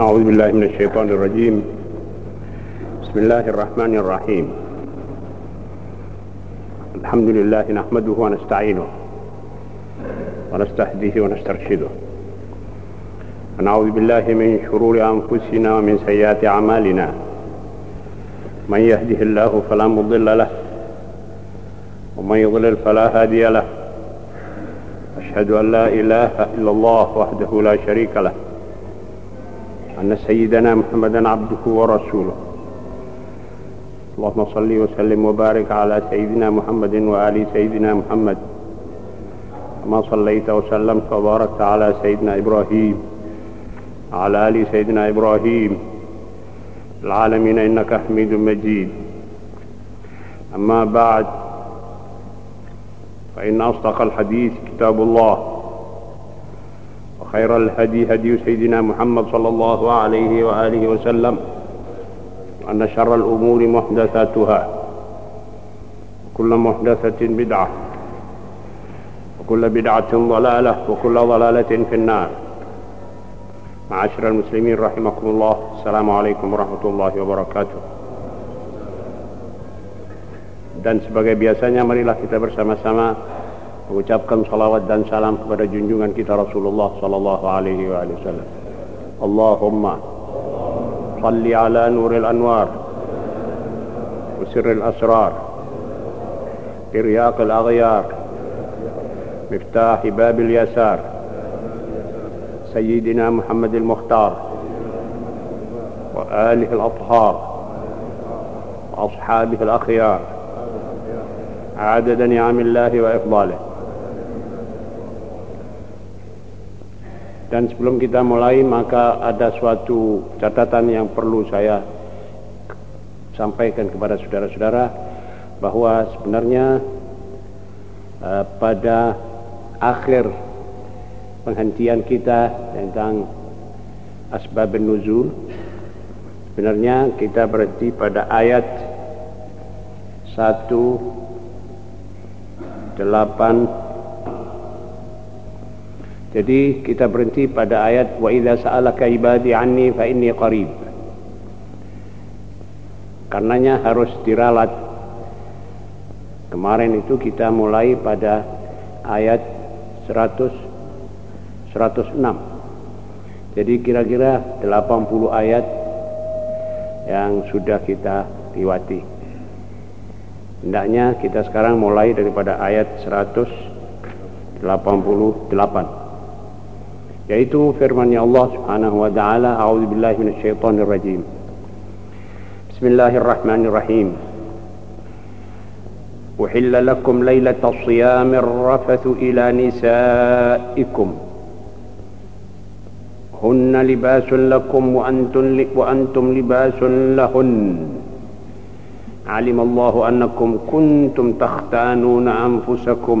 أعوذ بالله من الشيطان الرجيم. بسم الله الرحمن الرحيم. الحمد لله نحمده ونستعينه ونستهديه ونسترشده. ونعوذ بالله من شرور أنفسنا ومن سيئات أعمالنا. من يهده الله فلا مضل له ومن يضلل فلا هادي له. أشهد أن لا إله إلا الله وحده لا شريك له. أن سيدنا محمدا عبده ورسوله. اللهم صل وسلم وبارك على سيدنا محمد وآل سيدنا محمد. كما صليت وسلمت وباركت على سيدنا إبراهيم وعلى آل سيدنا إبراهيم العالمين إنك حميد مجيد. أما بعد فإن أصدق الحديث كتاب الله. وخير الهدي هدي سيدنا محمد صلى الله عليه وآله وسلم وأن شر الأمور محدثاتها وكل محدثة بدعة وكل بدعة ضلالة وكل ضلالة في النار. معاشر المسلمين رحمكم الله السلام عليكم ورحمة الله وبركاته. Dan sebagai biasanya marilah kita bersama-sama mengucapkan salawat dan salam kepada junjungan kita Rasulullah sallallahu alaihi wasallam. Allahumma salli ala nuril anwar wa sirril asrar tiryaq al aghyar miftah bab al yasar سيدنا محمد المختار وآله الأطهار وأصحابه الأخيار عدد نعم الله وإفضاله Dan sebelum kita mulai maka ada suatu catatan yang perlu saya sampaikan kepada saudara-saudara bahwa sebenarnya uh, pada akhir penghentian kita tentang asbab nuzul sebenarnya kita berhenti pada ayat satu delapan jadi kita berhenti pada ayat wa idza sa'alaka ibadi anni fa inni qarib. Karenanya harus diralat. Kemarin itu kita mulai pada ayat 100 106. Jadi kira-kira 80 ayat yang sudah kita liwati. Hendaknya kita sekarang mulai daripada ayat 188 يعيته فرمان يا الله سبحانه وتعالى. أعوذ بالله من الشيطان الرجيم. بسم الله الرحمن الرحيم. أحل لكم ليلة الصيام الرفث إلى نسائكم. هن لباس لكم وأنتم, وأنتم لباس لهن. علم الله أنكم كنتم تختانون أنفسكم.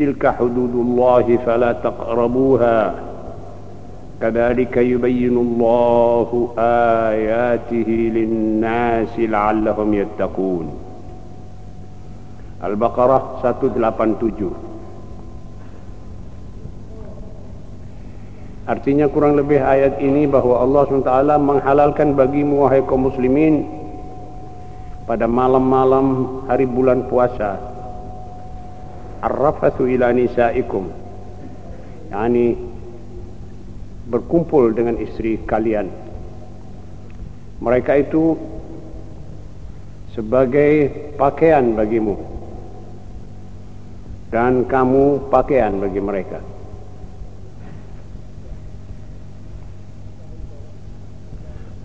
تلك حدود الله فلا تقربوها كذلك يبين الله آياته للناس لعلهم يتقون البقرة 187 Artinya kurang lebih ayat ini bahwa Allah SWT menghalalkan bagimu wahai kaum muslimin pada malam-malam hari bulan puasa arrafathu ila nisaikum. Yani berkumpul dengan istri kalian. Mereka itu sebagai pakaian bagimu. Dan kamu pakaian bagi mereka.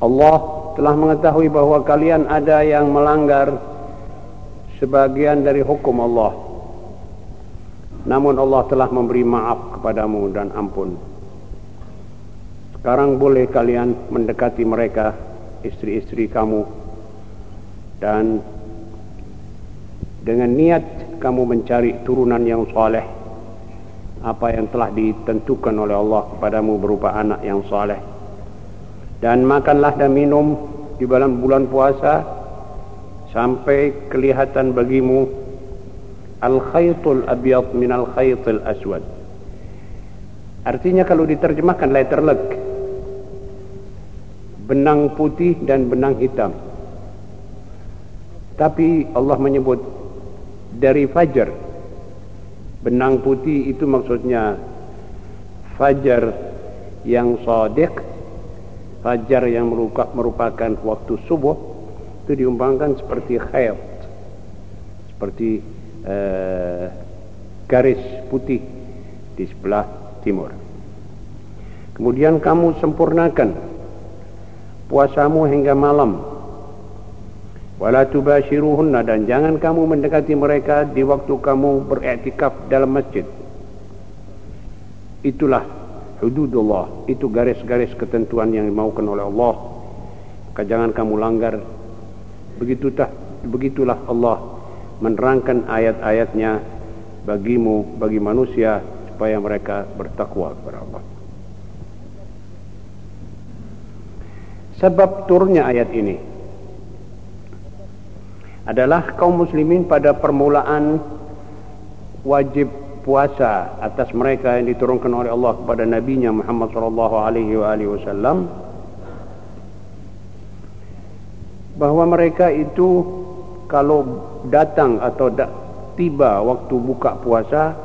Allah telah mengetahui bahwa kalian ada yang melanggar sebagian dari hukum Allah. Namun Allah telah memberi maaf kepadamu dan ampun. Sekarang boleh kalian mendekati mereka, istri-istri kamu, dan dengan niat kamu mencari turunan yang soleh, apa yang telah ditentukan oleh Allah kepadamu berupa anak yang soleh. Dan makanlah dan minum di dalam bulan puasa sampai kelihatan bagimu al-khaytul abyad min al-khaytul aswad. Artinya kalau diterjemahkan letter luck benang putih dan benang hitam. Tapi Allah menyebut dari fajar. Benang putih itu maksudnya fajar yang sadiq, fajar yang merupakan waktu subuh itu diumpamakan seperti khayat. Seperti uh, garis putih di sebelah timur. Kemudian kamu sempurnakan puasamu hingga malam. Wala tubashiruhunna dan jangan kamu mendekati mereka di waktu kamu beriktikaf dalam masjid. Itulah hududullah itu garis-garis ketentuan yang dimaukan oleh Allah. Jangan kamu langgar. Begitulah Allah menerangkan ayat-ayatnya bagimu bagi manusia supaya mereka bertakwa kepada Allah. Sebab turunnya ayat ini adalah kaum muslimin pada permulaan wajib puasa atas mereka yang diturunkan oleh Allah kepada nabinya Muhammad sallallahu alaihi wasallam bahwa mereka itu kalau datang atau da tiba waktu buka puasa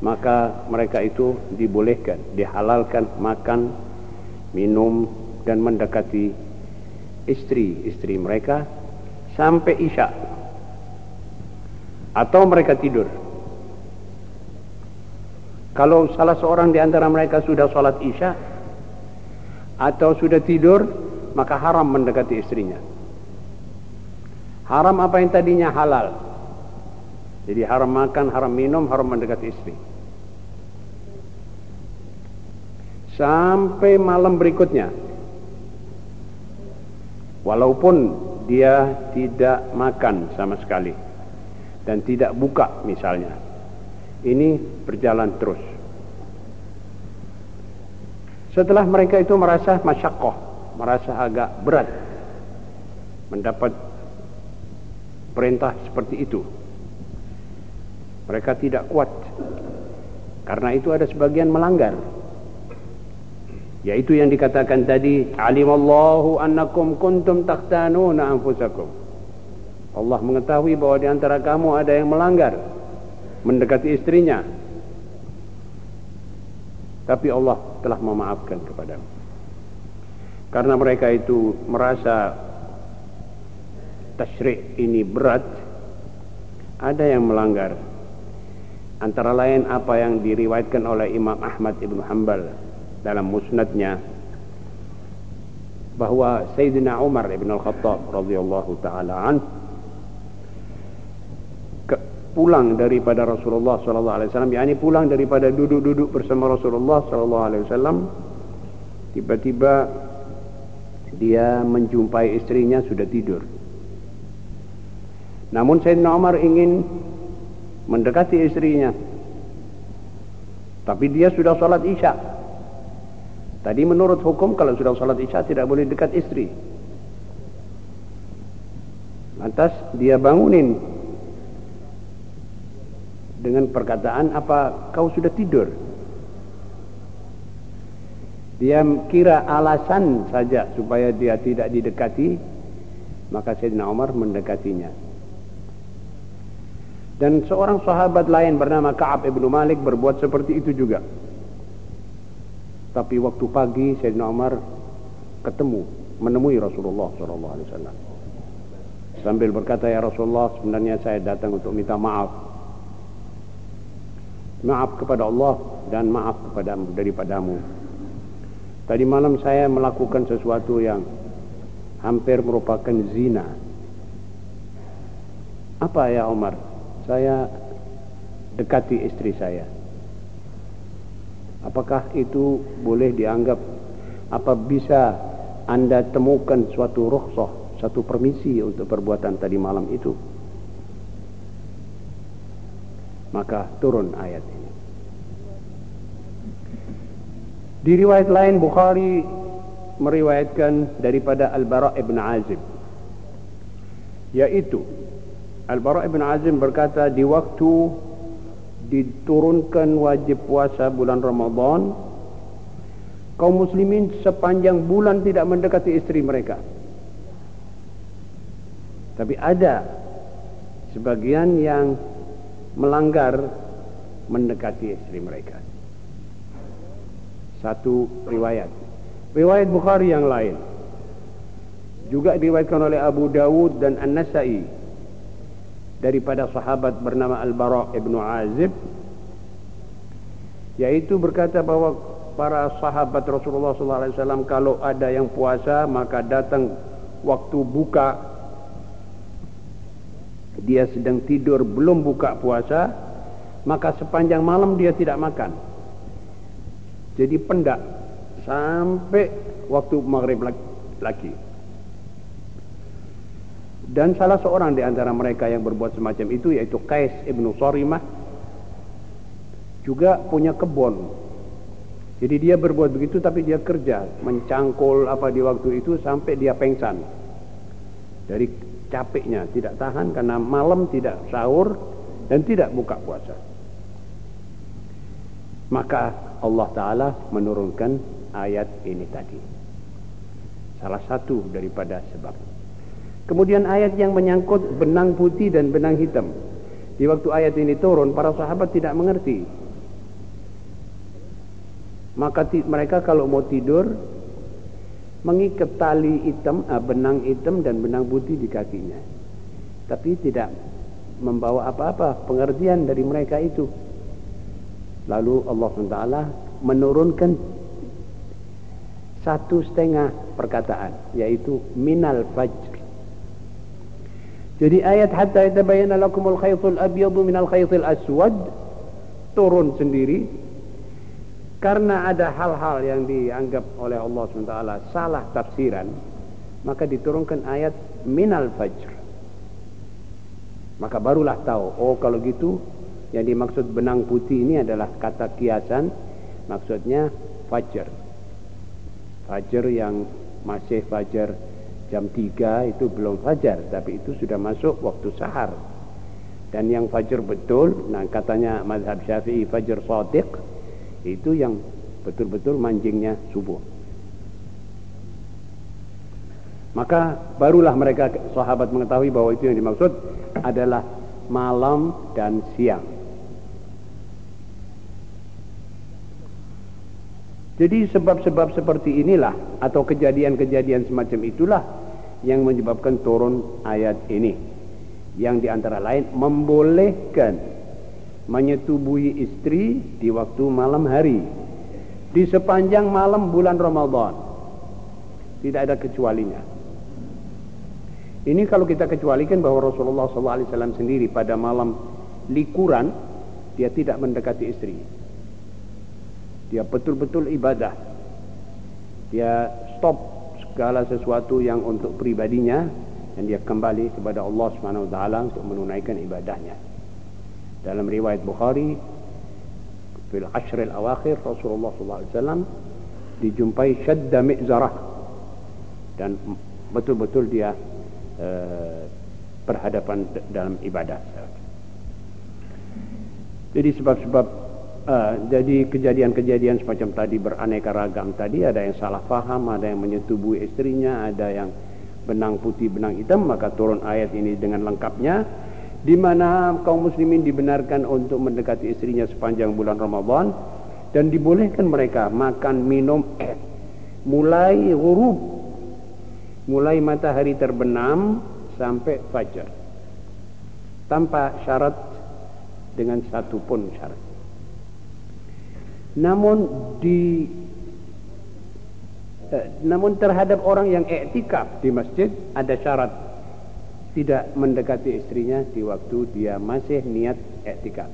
maka mereka itu dibolehkan dihalalkan makan minum dan mendekati istri-istri mereka sampai isya. Atau mereka tidur. Kalau salah seorang di antara mereka sudah sholat isya atau sudah tidur maka haram mendekati istrinya haram apa yang tadinya halal. Jadi haram makan, haram minum, haram mendekati istri. Sampai malam berikutnya. Walaupun dia tidak makan sama sekali dan tidak buka misalnya. Ini berjalan terus. Setelah mereka itu merasa masyakoh merasa agak berat mendapat perintah seperti itu. Mereka tidak kuat. Karena itu ada sebagian melanggar. Yaitu yang dikatakan tadi alimallahu annakum kuntum takhtanuna anfusakum. Allah mengetahui bahwa di antara kamu ada yang melanggar mendekati istrinya. Tapi Allah telah memaafkan kepadamu. Karena mereka itu merasa tasyrik ini berat. Ada yang melanggar. Antara lain apa yang diriwayatkan oleh Imam Ahmad Ibn Hanbal dalam musnadnya bahwa Sayyidina Umar ibn al-Khattab radhiyallahu taala an pulang daripada Rasulullah sallallahu alaihi wasallam yakni pulang daripada duduk-duduk bersama Rasulullah sallallahu alaihi wasallam tiba-tiba dia menjumpai istrinya sudah tidur namun Sayyidina Umar ingin mendekati istrinya tapi dia sudah salat Isya Tadi menurut hukum kalau sudah salat isya tidak boleh dekat istri. Lantas dia bangunin dengan perkataan apa kau sudah tidur? Dia kira alasan saja supaya dia tidak didekati, maka Sayyidina Umar mendekatinya. Dan seorang sahabat lain bernama Ka'ab ibnu Malik berbuat seperti itu juga. Tapi waktu pagi Sayyidina Umar ketemu, menemui Rasulullah SAW. Sambil berkata, ya Rasulullah sebenarnya saya datang untuk minta maaf. Maaf kepada Allah dan maaf kepadamu daripadamu. Tadi malam saya melakukan sesuatu yang hampir merupakan zina. Apa ya Umar? Saya dekati istri saya. Apakah itu boleh dianggap? Apa bisa anda temukan suatu rukhsah satu permisi untuk perbuatan tadi malam itu? Maka turun ayat ini. Di riwayat lain Bukhari meriwayatkan daripada Al-Bara' ibn Azib yaitu Al-Bara' ibn Azim berkata di waktu diturunkan wajib puasa bulan Ramadan kaum muslimin sepanjang bulan tidak mendekati istri mereka. Tapi ada sebagian yang melanggar mendekati istri mereka. Satu riwayat. Riwayat Bukhari yang lain. Juga diriwayatkan oleh Abu Dawud dan An-Nasai daripada sahabat bernama Al-Bara' ibnu Azib yaitu berkata bahwa para sahabat Rasulullah SAW kalau ada yang puasa maka datang waktu buka. Dia sedang tidur belum buka puasa maka sepanjang malam dia tidak makan. Jadi pendak sampai waktu maghrib lagi dan salah seorang di antara mereka yang berbuat semacam itu yaitu Qais ibnu Sarimah juga punya kebun. Jadi dia berbuat begitu tapi dia kerja mencangkul apa di waktu itu sampai dia pengsan dari capeknya tidak tahan karena malam tidak sahur dan tidak buka puasa. Maka Allah Ta'ala menurunkan ayat ini tadi. Salah satu daripada sebab. Kemudian ayat yang menyangkut benang putih dan benang hitam. Di waktu ayat ini turun, para sahabat tidak mengerti. Maka mereka kalau mau tidur, mengikat tali hitam, ah, benang hitam dan benang putih di kakinya. Tapi tidak membawa apa-apa pengertian dari mereka itu. Lalu Allah SWT menurunkan satu setengah perkataan, yaitu minal fajr jadi ayat hatta yatabayyana lakumul khaytul abyadu minal khaytil aswad turun sendiri karena ada hal-hal yang dianggap oleh Allah SWT salah tafsiran maka diturunkan ayat minal fajr. Maka barulah tahu oh kalau gitu yang dimaksud benang putih ini adalah kata kiasan maksudnya fajr fajr yang masih fajr jam 3 itu belum fajar tapi itu sudah masuk waktu sahar. Dan yang fajar betul nah katanya madhab syafi'i fajar sadiq itu yang betul-betul manjingnya subuh. Maka barulah mereka sahabat mengetahui bahwa itu yang dimaksud adalah malam dan siang Jadi sebab-sebab seperti inilah atau kejadian-kejadian semacam itulah yang menyebabkan turun ayat ini. Yang di antara lain membolehkan menyetubuhi istri di waktu malam hari. Di sepanjang malam bulan Ramadan. Tidak ada kecualinya. Ini kalau kita kecualikan bahwa Rasulullah SAW sendiri pada malam likuran dia tidak mendekati istri dia betul-betul ibadah dia stop segala sesuatu yang untuk pribadinya dan dia kembali kepada Allah Subhanahu wa taala untuk menunaikan ibadahnya. Dalam riwayat Bukhari fil ashr al awakhir Rasulullah wasallam dijumpai syadda mi'zarah dan betul-betul dia uh, berhadapan dalam ibadah. Jadi sebab-sebab Uh, jadi kejadian-kejadian semacam tadi beraneka ragam tadi ada yang salah faham, ada yang menyetubuhi istrinya, ada yang benang putih benang hitam maka turun ayat ini dengan lengkapnya di mana kaum muslimin dibenarkan untuk mendekati istrinya sepanjang bulan Ramadan dan dibolehkan mereka makan minum mulai huruf mulai matahari terbenam sampai fajar tanpa syarat dengan satu pun syarat namun di eh, namun terhadap orang yang iktikaf di masjid ada syarat tidak mendekati istrinya di waktu dia masih niat iktikaf.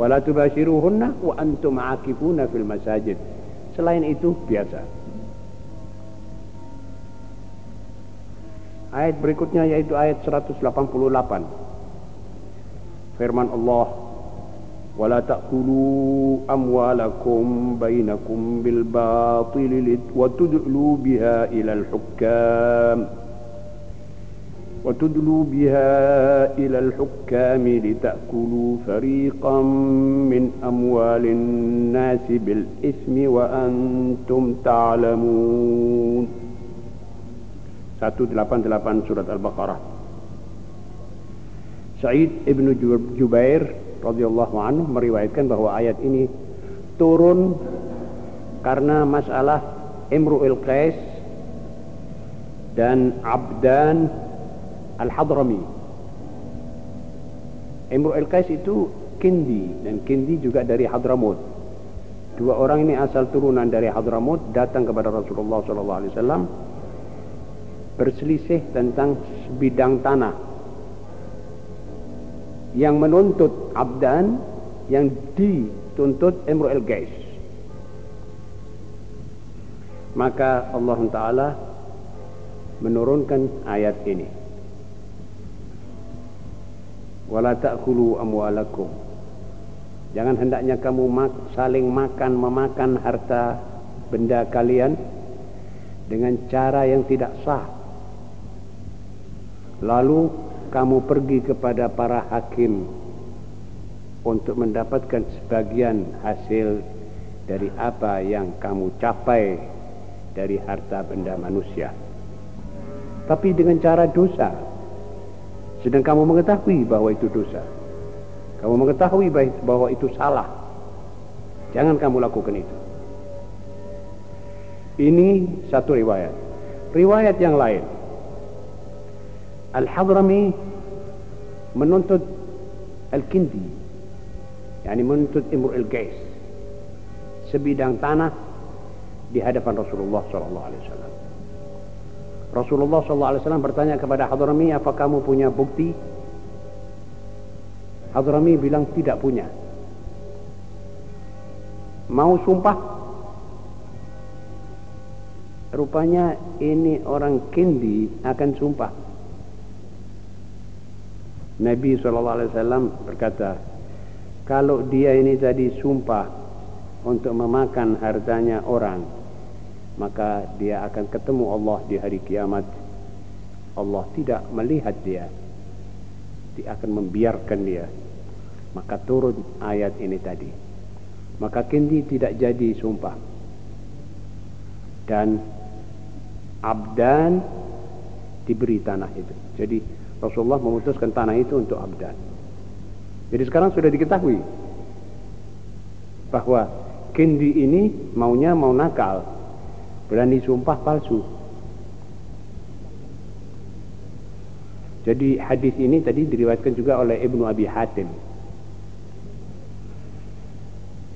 Wala tubashiruhunna wa antum aakifuna fil masajid. Selain itu biasa. Ayat berikutnya yaitu ayat 188. Firman Allah ولا تأكلوا أموالكم بينكم بالباطل وتدلوا بها إلى الحكام. وتدلوا بها إلى الحكام لتأكلوا فريقا من أموال الناس بالإثم وأنتم تعلمون. 188 surat Al-Baqarah Sa'id ibn Jubair radhiyallahu anhu meriwayatkan bahwa ayat ini turun karena masalah Imru'il Qais dan Abdan Al-Hadrami. Imru'il Qais itu Kindi dan Kindi juga dari Hadramut. Dua orang ini asal turunan dari Hadramut datang kepada Rasulullah SAW berselisih tentang bidang tanah yang menuntut abdan yang dituntut Imru'il Gais. Maka Allah Ta'ala menurunkan ayat ini. Wala ta'kulu amwalakum. Jangan hendaknya kamu mak saling makan memakan harta benda kalian dengan cara yang tidak sah. Lalu kamu pergi kepada para hakim untuk mendapatkan sebagian hasil dari apa yang kamu capai dari harta benda manusia. Tapi dengan cara dosa. Sedang kamu mengetahui bahwa itu dosa. Kamu mengetahui bahwa itu salah. Jangan kamu lakukan itu. Ini satu riwayat. Riwayat yang lain Al-Hadrami menuntut Al-Kindi yakni menuntut Imru al-Qais sebidang tanah di hadapan Rasulullah sallallahu alaihi wasallam. Rasulullah sallallahu alaihi wasallam bertanya kepada Hadrami, "Apa kamu punya bukti?" Hadrami bilang tidak punya. Mau sumpah? Rupanya ini orang Kindi akan sumpah. Nabi SAW berkata, kalau dia ini tadi sumpah untuk memakan hartanya orang, maka dia akan ketemu Allah di hari kiamat. Allah tidak melihat dia, dia akan membiarkan dia. Maka turun ayat ini tadi. Maka Kendi tidak jadi sumpah. Dan abdan diberi tanah itu. Jadi Rasulullah memutuskan tanah itu untuk abdan. Jadi sekarang sudah diketahui bahwa Kendi ini maunya mau nakal, berani sumpah palsu. Jadi hadis ini tadi diriwayatkan juga oleh Ibnu Abi Hatim.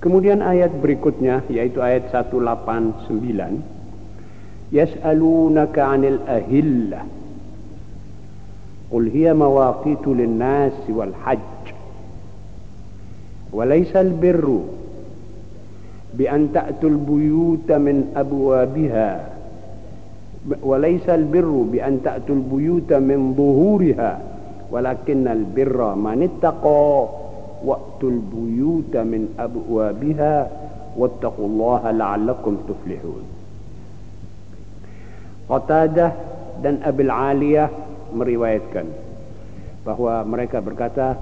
Kemudian ayat berikutnya yaitu ayat 189 Yas'alunaka 'anil ahillah قل هي مواقيت للناس والحج. وليس البر بأن تأتوا البيوت من أبوابها وليس البر بأن تأتوا البيوت من ظهورها ولكن البر من اتقى وأتوا البيوت من أبوابها واتقوا الله لعلكم تفلحون. قتادة dan Abil Aliyah meriwayatkan bahwa mereka berkata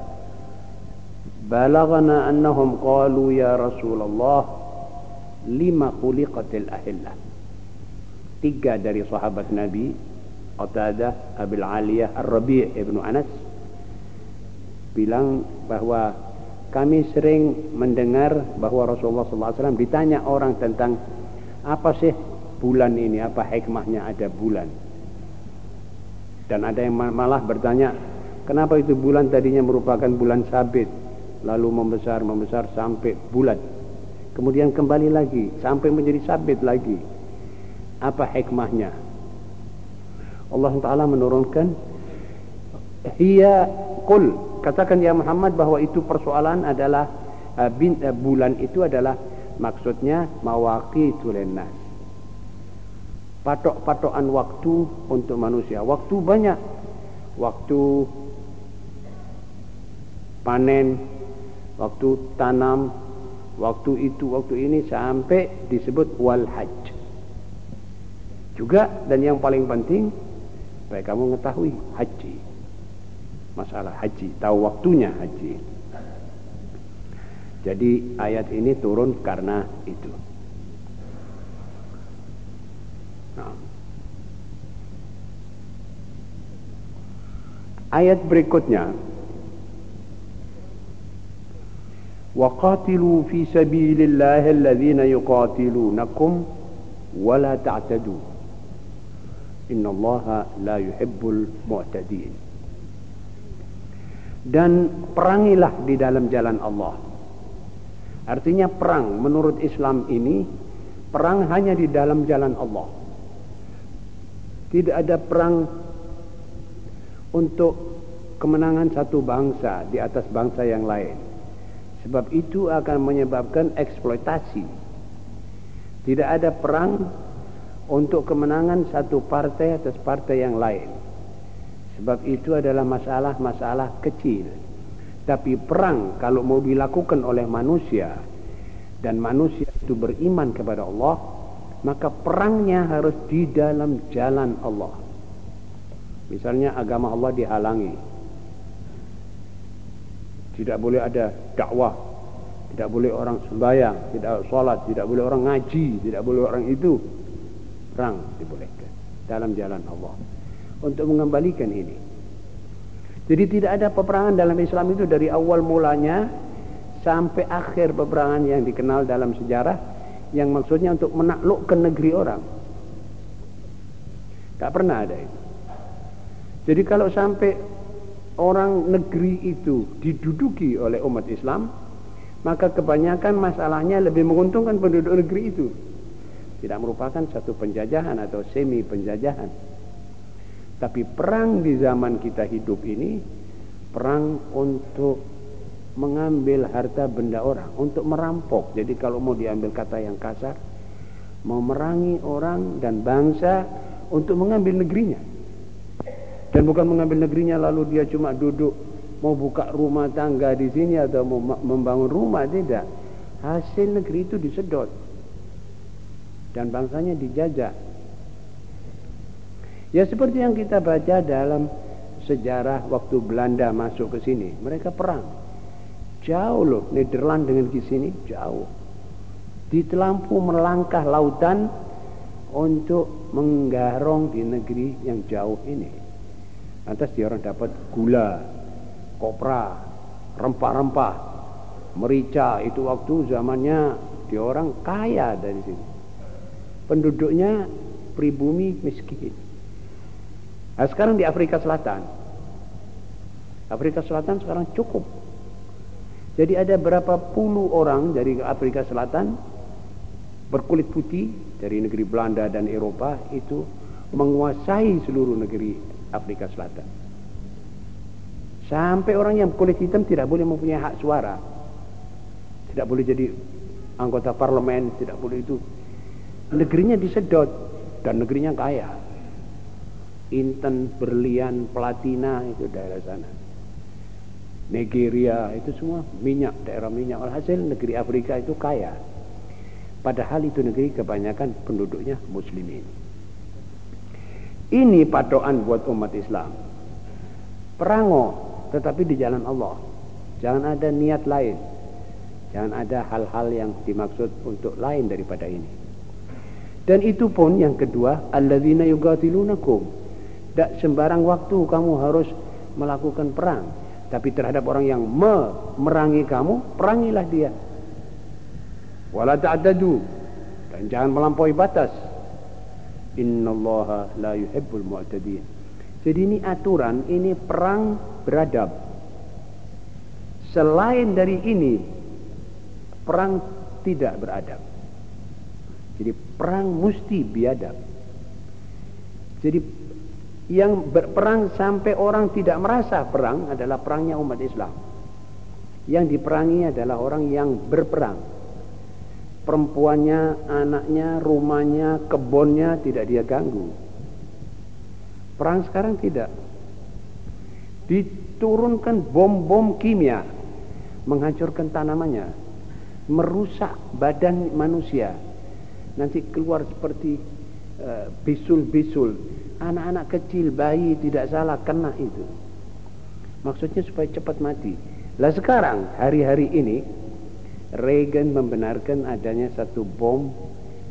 balagana annahum qalu ya Rasulullah lima khuliqatil ahillah tiga dari sahabat Nabi Qatadah, Abil Aliyah, Ar-Rabi' Ibnu Anas bilang bahwa kami sering mendengar bahwa Rasulullah SAW ditanya orang tentang apa sih bulan ini, apa hikmahnya ada bulan. Dan ada yang malah bertanya, kenapa itu bulan tadinya merupakan bulan sabit, lalu membesar, membesar sampai bulat. Kemudian kembali lagi, sampai menjadi sabit lagi. Apa hikmahnya? Allah Ta'ala menurunkan, Hiya kul, katakan ya Muhammad bahwa itu persoalan adalah, bin, uh, bulan itu adalah maksudnya mawaqitul nas patok-patokan waktu untuk manusia. Waktu banyak. Waktu panen, waktu tanam, waktu itu, waktu ini sampai disebut wal hajj. Juga dan yang paling penting supaya kamu mengetahui haji. Masalah haji, tahu waktunya haji. Jadi ayat ini turun karena itu. Nah. Ayat berikutnya. وقاتلوا في سبيل الله الذين يقاتلونكم ولا تعتدوا إن الله لا يحب المعتدين dan perangilah di dalam jalan Allah. Artinya perang menurut Islam ini perang hanya di dalam jalan Allah tidak ada perang untuk kemenangan satu bangsa di atas bangsa yang lain Sebab itu akan menyebabkan eksploitasi. Tidak ada perang untuk kemenangan satu partai atas partai yang lain. Sebab itu adalah masalah-masalah kecil. Tapi perang kalau mau dilakukan oleh manusia dan manusia itu beriman kepada Allah, maka perangnya harus di dalam jalan Allah. Misalnya agama Allah dihalangi, tidak boleh ada dakwah, tidak boleh orang sembahyang, tidak sholat, tidak boleh orang ngaji, tidak boleh orang itu. Perang dibolehkan dalam jalan Allah. Untuk mengembalikan ini. Jadi tidak ada peperangan dalam Islam itu dari awal mulanya sampai akhir peperangan yang dikenal dalam sejarah yang maksudnya untuk menaklukkan negeri orang. Tak pernah ada itu. Jadi kalau sampai orang negeri itu diduduki oleh umat Islam, maka kebanyakan masalahnya lebih menguntungkan penduduk negeri itu. Tidak merupakan satu penjajahan atau semi penjajahan. Tapi perang di zaman kita hidup ini, perang untuk mengambil harta benda orang, untuk merampok. Jadi kalau mau diambil kata yang kasar, mau merangi orang dan bangsa untuk mengambil negerinya. Dan bukan mengambil negerinya lalu dia cuma duduk mau buka rumah tangga di sini atau mau membangun rumah tidak. Hasil negeri itu disedot dan bangsanya dijajah. Ya seperti yang kita baca dalam sejarah waktu Belanda masuk ke sini, mereka perang. Jauh loh, Nederland dengan di sini jauh. Di telampu melangkah lautan untuk menggarong di negeri yang jauh ini. Lantas dia orang dapat gula, kopra, rempah-rempah, merica itu waktu zamannya dia orang kaya dari sini. Penduduknya pribumi miskin. Nah, sekarang di Afrika Selatan. Afrika Selatan sekarang cukup. Jadi ada berapa puluh orang dari Afrika Selatan berkulit putih dari negeri Belanda dan Eropa itu menguasai seluruh negeri Afrika Selatan. Sampai orang yang kulit hitam tidak boleh mempunyai hak suara. Tidak boleh jadi anggota parlemen, tidak boleh itu. Negerinya disedot dan negerinya kaya. Inten, berlian, platina itu daerah sana. Nigeria itu semua minyak, daerah minyak. Alhasil negeri Afrika itu kaya. Padahal itu negeri kebanyakan penduduknya muslimin. Ini patokan buat umat Islam. Perango, tetapi di jalan Allah. Jangan ada niat lain. Jangan ada hal-hal yang dimaksud untuk lain daripada ini. Dan itu pun yang kedua, alladzina yugatilunakum. Tak sembarang waktu kamu harus melakukan perang. Tapi terhadap orang yang memerangi kamu, perangilah dia. Wala ta'adadu. Dan jangan melampaui batas. Innallaha la yuhibbul mu'tadin. Jadi ini aturan, ini perang beradab. Selain dari ini, perang tidak beradab. Jadi perang mesti biadab. Jadi yang berperang sampai orang tidak merasa perang adalah perangnya umat Islam. Yang diperangi adalah orang yang berperang. Perempuannya, anaknya, rumahnya, kebunnya tidak dia ganggu. Perang sekarang tidak. Diturunkan bom-bom kimia menghancurkan tanamannya, merusak badan manusia. Nanti keluar seperti uh, bisul-bisul. Anak-anak kecil, bayi tidak salah kena itu. Maksudnya supaya cepat mati. Lah sekarang, hari-hari ini, Reagan membenarkan adanya satu bom,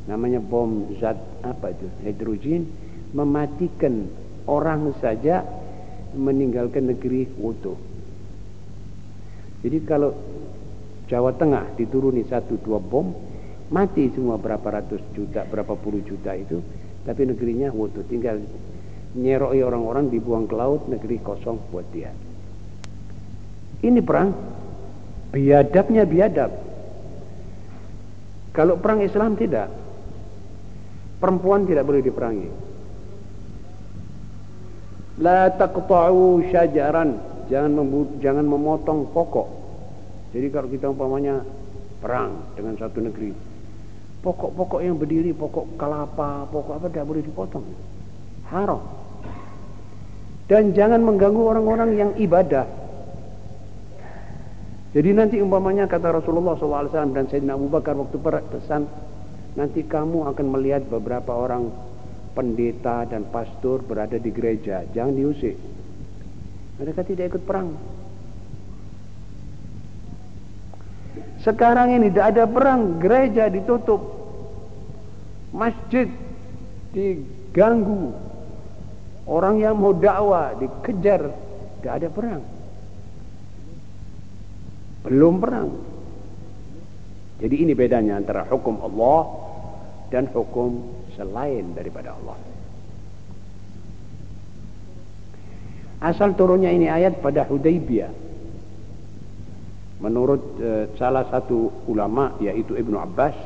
namanya bom zat apa itu, hidrogen, mematikan orang saja meninggalkan negeri utuh. Jadi kalau Jawa Tengah dituruni satu dua bom, mati semua berapa ratus juta, berapa puluh juta itu, tapi negerinya utuh. Tinggal nyeroi orang-orang dibuang ke laut, negeri kosong buat dia. Ini perang biadabnya biadab. Kalau perang Islam tidak. Perempuan tidak boleh diperangi. La taqta'u syajaran. Jangan jangan memotong pokok. Jadi kalau kita umpamanya perang dengan satu negeri, pokok-pokok yang berdiri, pokok kelapa, pokok apa tidak boleh dipotong. Haram. Dan jangan mengganggu orang-orang yang ibadah. Jadi nanti umpamanya kata Rasulullah SAW dan Sayyidina Abu Bakar waktu pesan nanti kamu akan melihat beberapa orang pendeta dan pastor berada di gereja, jangan diusik. Mereka tidak ikut perang. Sekarang ini tidak ada perang, gereja ditutup, masjid diganggu, orang yang mau dakwah dikejar, tidak ada perang. Belum perang. Jadi ini bedanya antara hukum Allah dan hukum selain daripada Allah. Asal turunnya ini ayat pada Hudaybiyah. Menurut uh, salah satu ulama yaitu Ibnu Abbas,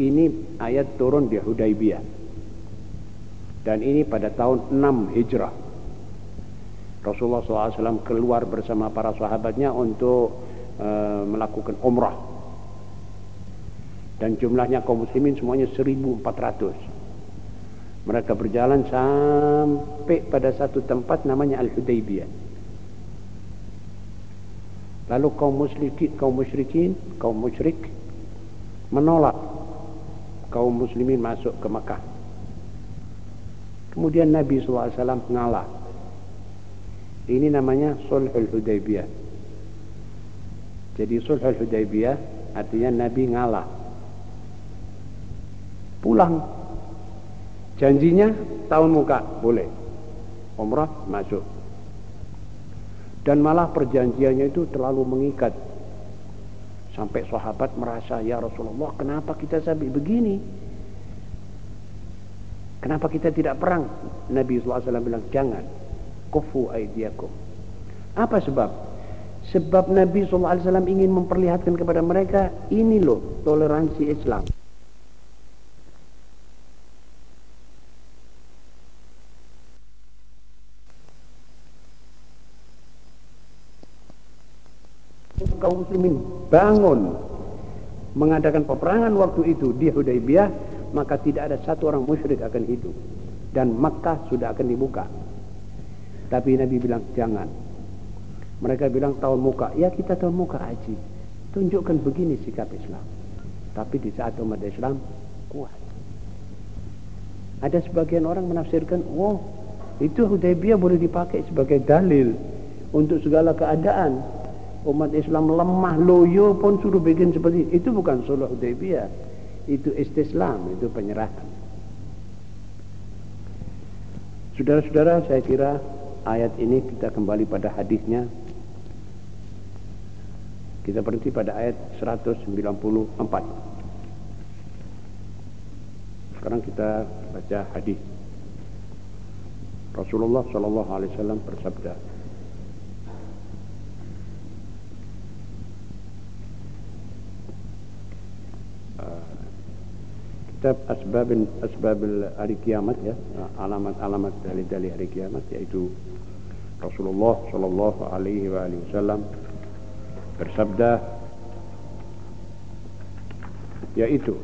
ini ayat turun di Hudaybiyah. Dan ini pada tahun 6 Hijrah. Rasulullah SAW keluar bersama para sahabatnya untuk Eh, melakukan umrah dan jumlahnya kaum muslimin semuanya 1400 mereka berjalan sampai pada satu tempat namanya Al-Hudaybiyah lalu kaum musyrikin kaum musyrikin kaum musyrik menolak kaum muslimin masuk ke Mekah kemudian Nabi SAW mengalah ini namanya Sulhul Hudaybiyah jadi sulhul Hudaybiyah artinya Nabi ngalah. Pulang. Janjinya tahun muka boleh. Umrah masuk. Dan malah perjanjiannya itu terlalu mengikat. Sampai sahabat merasa, ya Rasulullah kenapa kita sampai begini? Kenapa kita tidak perang? Nabi SAW bilang, jangan. Kufu aidiakum. Apa sebab? Sebab Nabi SAW ingin memperlihatkan kepada mereka ini loh toleransi Islam. Kaum muslimin bangun mengadakan peperangan waktu itu di Hudaybiyah maka tidak ada satu orang musyrik akan hidup dan Makkah sudah akan dibuka tapi Nabi bilang jangan mereka bilang tahun muka. Ya kita tahun muka haji. Tunjukkan begini sikap Islam. Tapi di saat umat Islam kuat. Ada sebagian orang menafsirkan, oh itu Hudaybiyah boleh dipakai sebagai dalil untuk segala keadaan. Umat Islam lemah, loyo pun suruh bikin seperti itu. Itu bukan suluh Hudaybiyah. Itu istislam, itu penyerahan. Saudara-saudara, saya kira ayat ini kita kembali pada hadisnya kita berhenti pada ayat 194. Sekarang kita baca hadis. Rasulullah sallallahu alaihi wasallam bersabda, kitab asbab asbab hari kiamat ya alamat-alamat dalil-dalil hari kiamat yaitu Rasulullah sallallahu alaihi wasallam bersabda yaitu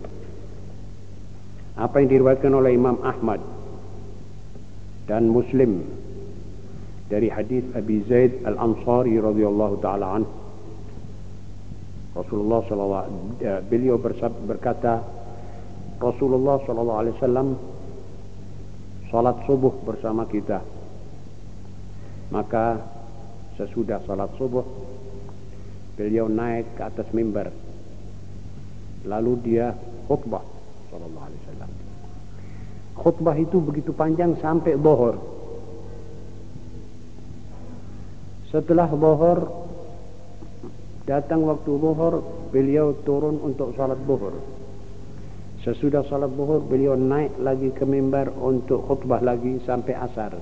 apa yang diriwayatkan oleh Imam Ahmad dan Muslim dari hadis Abi Zaid Al-Ansari radhiyallahu taala anhu. Rasulullah sallallahu beliau berkata Rasulullah sallallahu alaihi wasallam salat subuh bersama kita. Maka sesudah salat subuh beliau naik ke atas mimbar. Lalu dia khutbah sallallahu alaihi wasallam. Khutbah itu begitu panjang sampai bohor. Setelah bohor Datang waktu zuhur, beliau turun untuk salat zuhur. Sesudah salat zuhur, beliau naik lagi ke mimbar untuk khutbah lagi sampai asar.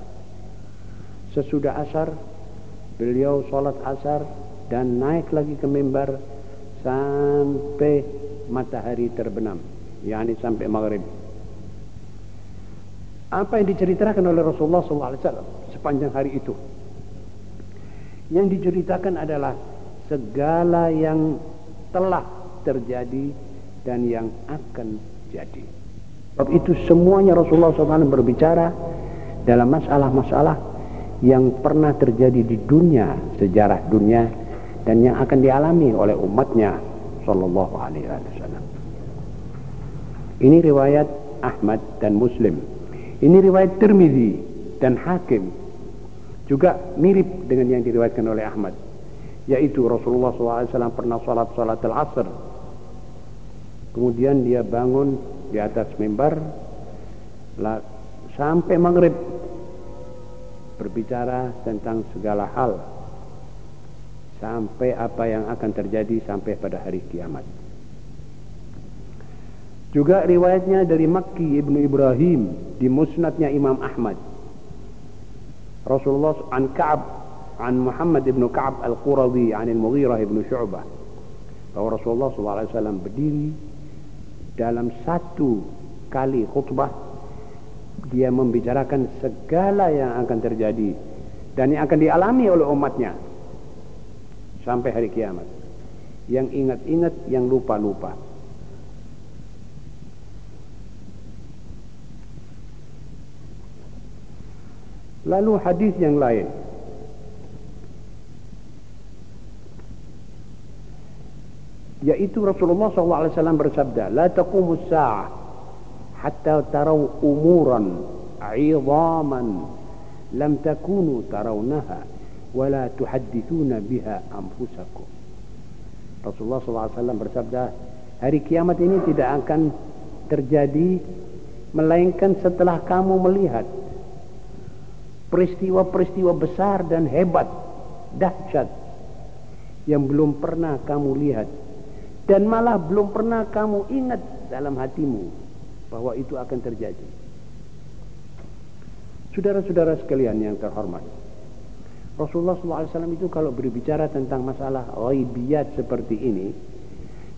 Sesudah asar, beliau salat asar dan naik lagi ke mimbar sampai matahari terbenam, yakni sampai maghrib. Apa yang diceritakan oleh Rasulullah SAW sepanjang hari itu? Yang diceritakan adalah segala yang telah terjadi dan yang akan jadi. Sebab itu semuanya Rasulullah SAW berbicara dalam masalah-masalah yang pernah terjadi di dunia, sejarah dunia dan yang akan dialami oleh umatnya sallallahu alaihi wasallam. Ini riwayat Ahmad dan Muslim. Ini riwayat Tirmizi dan Hakim. Juga mirip dengan yang diriwayatkan oleh Ahmad yaitu Rasulullah SAW pernah salat salat al-asr Kemudian dia bangun di atas mimbar sampai maghrib berbicara tentang segala hal sampai apa yang akan terjadi sampai pada hari kiamat. Juga riwayatnya dari Makki Ibnu Ibrahim di musnadnya Imam Ahmad. Rasulullah an Ka'ab an Muhammad Ibnu Ka'ab Al-Quradi an Al-Mughirah Ibnu Syu'bah bahwa Rasulullah SAW berdiri dalam satu kali khutbah dia membicarakan segala yang akan terjadi dan yang akan dialami oleh umatnya sampai hari kiamat. Yang ingat-ingat yang lupa-lupa. Lalu hadis yang lain yaitu Rasulullah SAW bersabda la taqumus sa'ah hatta tarau umuran 'idhaman lam takunu tarawnaha wa la tuhaddithuna biha anfusakum. Rasulullah SAW bersabda hari kiamat ini tidak akan terjadi melainkan setelah kamu melihat peristiwa-peristiwa besar dan hebat dahsyat yang belum pernah kamu lihat dan malah belum pernah kamu ingat dalam hatimu bahwa itu akan terjadi. Saudara-saudara sekalian yang terhormat, Rasulullah SAW itu kalau berbicara tentang masalah ghaibiyat seperti ini,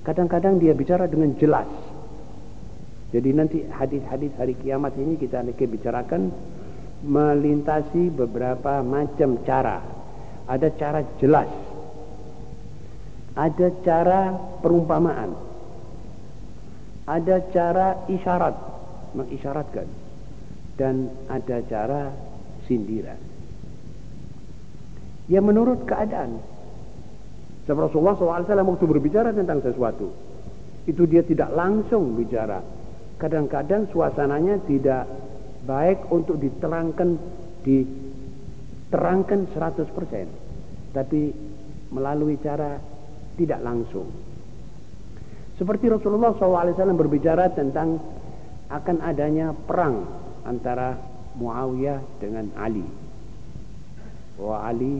kadang-kadang dia bicara dengan jelas. Jadi nanti hadis-hadis hari kiamat ini kita akan bicarakan melintasi beberapa macam cara. Ada cara jelas ada cara perumpamaan. Ada cara isyarat, mengisyaratkan. Dan ada cara sindiran. Ya menurut keadaan. Sebab Rasulullah SAW waktu berbicara tentang sesuatu. Itu dia tidak langsung bicara. Kadang-kadang suasananya tidak baik untuk diterangkan diterangkan 100%. Tapi melalui cara tidak langsung. Seperti Rasulullah SAW berbicara tentang akan adanya perang antara Muawiyah dengan Ali. Bahwa Ali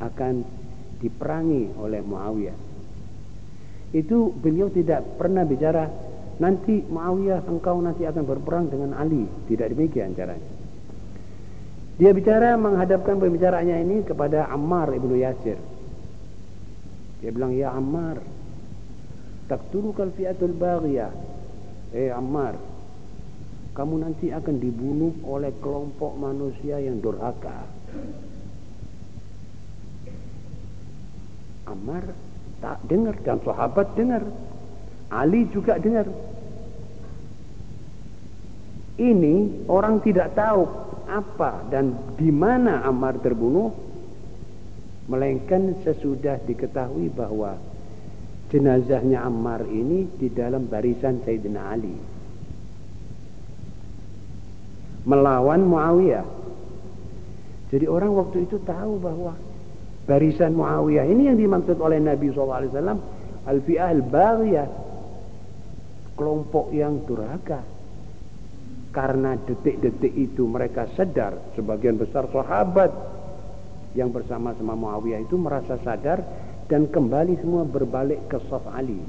akan diperangi oleh Muawiyah. Itu beliau tidak pernah bicara nanti Muawiyah engkau nanti akan berperang dengan Ali. Tidak demikian caranya. Dia bicara menghadapkan pembicaraannya ini kepada Ammar ibnu Yasir dia bilang, ya Ammar, taktulukal fi'atul baghiyah. Eh Ammar, kamu nanti akan dibunuh oleh kelompok manusia yang durhaka. Ammar tak dengar dan sahabat dengar. Ali juga dengar. Ini orang tidak tahu apa dan di mana Ammar terbunuh melainkan sesudah diketahui bahwa jenazahnya Ammar ini di dalam barisan Sayyidina Ali. Melawan Muawiyah. Jadi orang waktu itu tahu bahwa barisan Muawiyah ini yang dimaksud oleh Nabi SAW al-fi'ah al-baghiyah kelompok yang durhaka. Karena detik-detik itu mereka sadar sebagian besar sahabat yang bersama-sama Muawiyah itu merasa sadar dan kembali semua berbalik ke Saf Ali.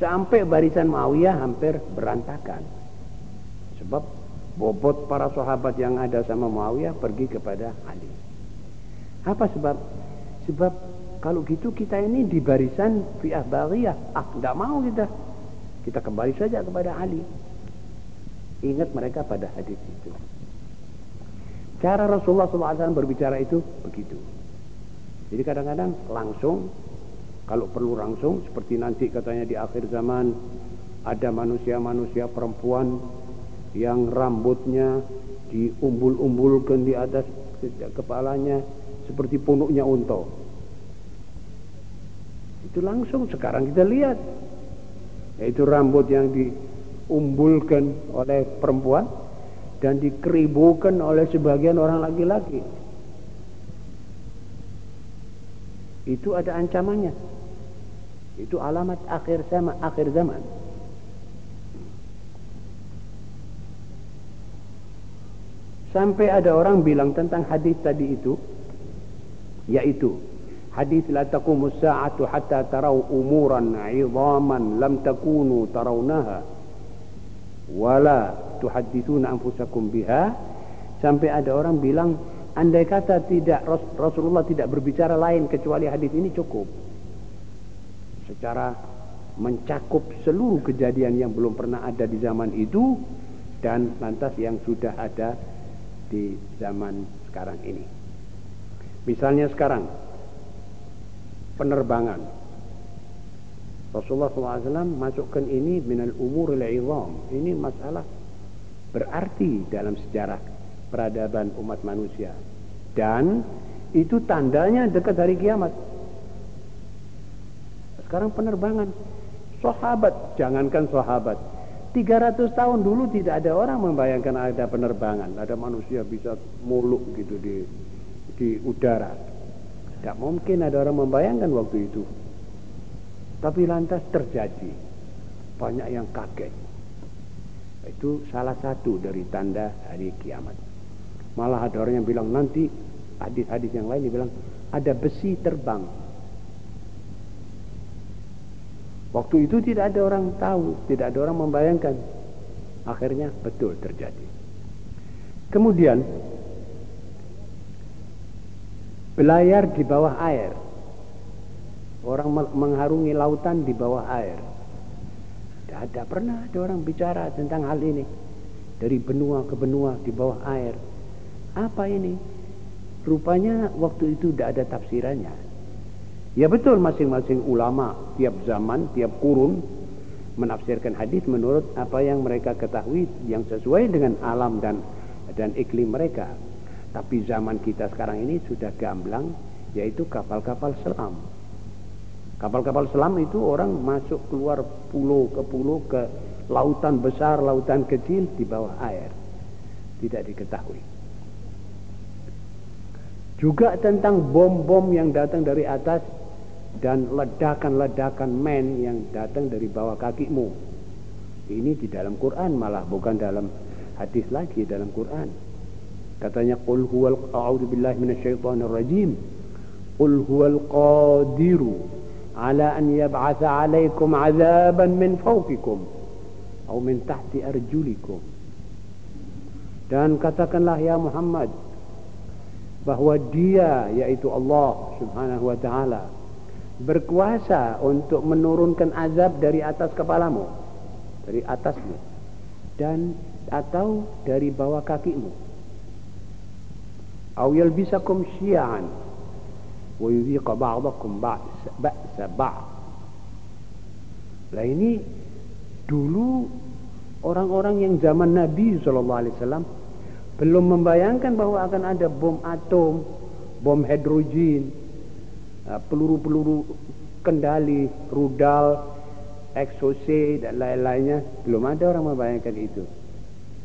Sampai barisan Muawiyah hampir berantakan. Sebab bobot para sahabat yang ada sama Muawiyah pergi kepada Ali. Apa sebab? Sebab kalau gitu kita ini di barisan fi'ah bariyah. Ah, tidak mau kita. Kita kembali saja kepada Ali. Ingat mereka pada hadis itu. Cara Rasulullah SAW berbicara itu begitu. Jadi kadang-kadang langsung, kalau perlu langsung, seperti nanti katanya di akhir zaman, ada manusia-manusia perempuan yang rambutnya diumbul-umbulkan di atas kepalanya seperti punuknya unta. Itu langsung sekarang kita lihat. Yaitu rambut yang di diumbulkan oleh perempuan dan dikeribukan oleh sebagian orang laki-laki. Itu ada ancamannya. Itu alamat akhir zaman, akhir zaman. Sampai ada orang bilang tentang hadis tadi itu yaitu hadis la taqumus sa'atu hatta tarau umuran 'idhaman lam takunu tarawnaha wala tuhadditsuna anfusakum biha sampai ada orang bilang andai kata tidak Rasulullah tidak berbicara lain kecuali hadis ini cukup secara mencakup seluruh kejadian yang belum pernah ada di zaman itu dan lantas yang sudah ada di zaman sekarang ini. Misalnya sekarang penerbangan Rasulullah SAW masukkan ini minal umur izam. Ini masalah berarti dalam sejarah peradaban umat manusia. Dan itu tandanya dekat hari kiamat. Sekarang penerbangan. Sahabat, jangankan sahabat. 300 tahun dulu tidak ada orang membayangkan ada penerbangan. Ada manusia bisa muluk gitu di di udara. Tidak mungkin ada orang membayangkan waktu itu. Tapi lantas terjadi. Banyak yang kaget. Itu salah satu dari tanda hari kiamat. Malah ada orang yang bilang nanti hadis-hadis yang lain dibilang ada besi terbang. Waktu itu tidak ada orang tahu, tidak ada orang membayangkan. Akhirnya betul terjadi. Kemudian belayar di bawah air orang mengharungi lautan di bawah air. Tidak ada pernah ada orang bicara tentang hal ini. Dari benua ke benua di bawah air. Apa ini? Rupanya waktu itu tidak ada tafsirannya. Ya betul masing-masing ulama tiap zaman, tiap kurun menafsirkan hadis menurut apa yang mereka ketahui yang sesuai dengan alam dan dan iklim mereka. Tapi zaman kita sekarang ini sudah gamblang yaitu kapal-kapal selam. Kapal-kapal selam itu orang masuk keluar pulau ke pulau ke lautan besar, lautan kecil di bawah air. Tidak diketahui. Juga tentang bom-bom yang datang dari atas dan ledakan-ledakan men yang datang dari bawah kakimu. Ini di dalam Quran malah bukan dalam hadis lagi dalam Quran. Katanya qul huwal a'udzu billahi minasyaitonir rajim. Qul huwal qadiru على أن يبعث عليكم عذابا من فوقكم أو من تحت أرجلكم dan katakanlah ya Muhammad bahwa dia yaitu Allah Subhanahu wa taala berkuasa untuk menurunkan azab dari atas kepalamu dari atasmu dan atau dari bawah kakimu atau yalbisakum syi'an ويذيق بعضكم بأس بعض Lah ini dulu orang-orang yang zaman Nabi Shallallahu Alaihi Wasallam belum membayangkan bahwa akan ada bom atom, bom hidrogen, uh, peluru-peluru kendali, rudal, eksose dan lain-lainnya. Belum ada orang membayangkan itu.